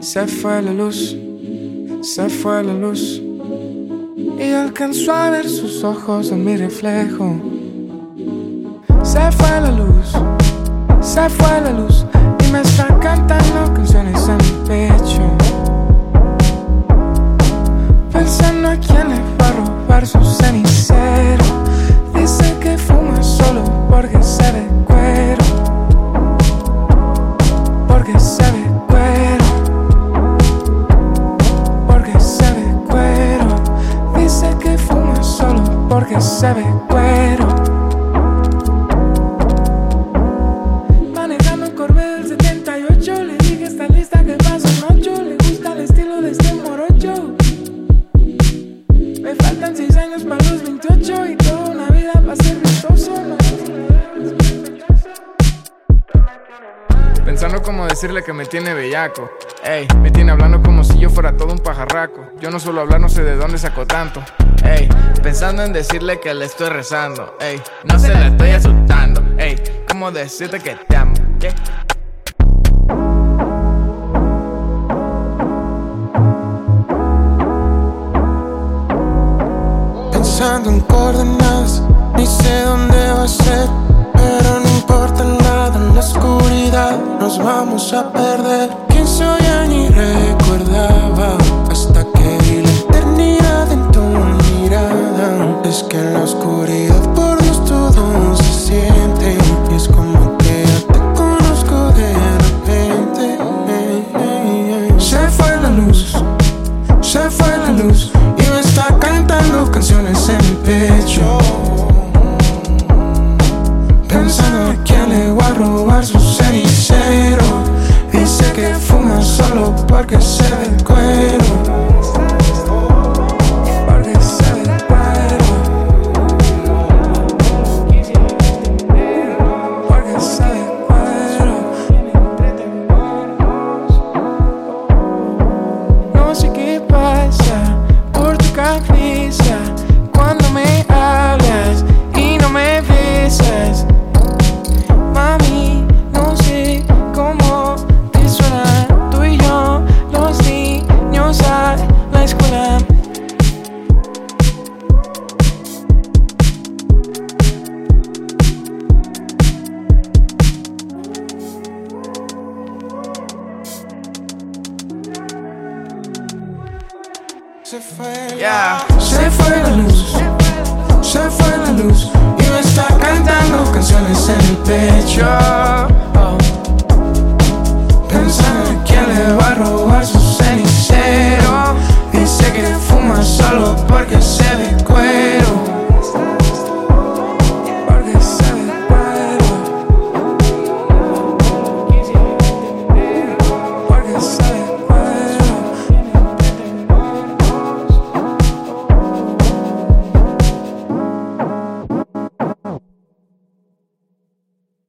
Se fue la luz, se fue la luz. Y alcanzó a ver sus ojos en mi reflejo. Se fue la luz, se fue la luz. Y me está cantando canciones en mi pecho. Pensando a quién le va a robar su cenicero. Ve cuero. Manejando un Corvette del 78 Le dije está lista que paso en ocho Le gusta el estilo de este morocho. Me faltan 6 años para los 28 Y toda una vida para ser vistoso Pensando como decirle que me tiene bellaco. Ey, me tiene hablando como si yo fuera todo un pajarraco. Yo no suelo hablar, no sé de dónde sacó tanto Ey, pensando en decirle que le estoy rezando. Ey, no se la estoy asustando. Ey, ¿cómo decirte que te amo? ¿Qué? Pensando en coordenadas, ni sé dónde va a ser, pero no importa nada en la oscuridad, nos vamos a perder. Quién soy ya ni recordaba hasta que solo porque se ve cuero. Porque se ve cuero. Porque se ve cuero. No sé qué pasa por tu cabeza cuando me hablas Se fue yeah. la, se fue la luz. Se fue la luz. Y me está cantando canciones en el pecho.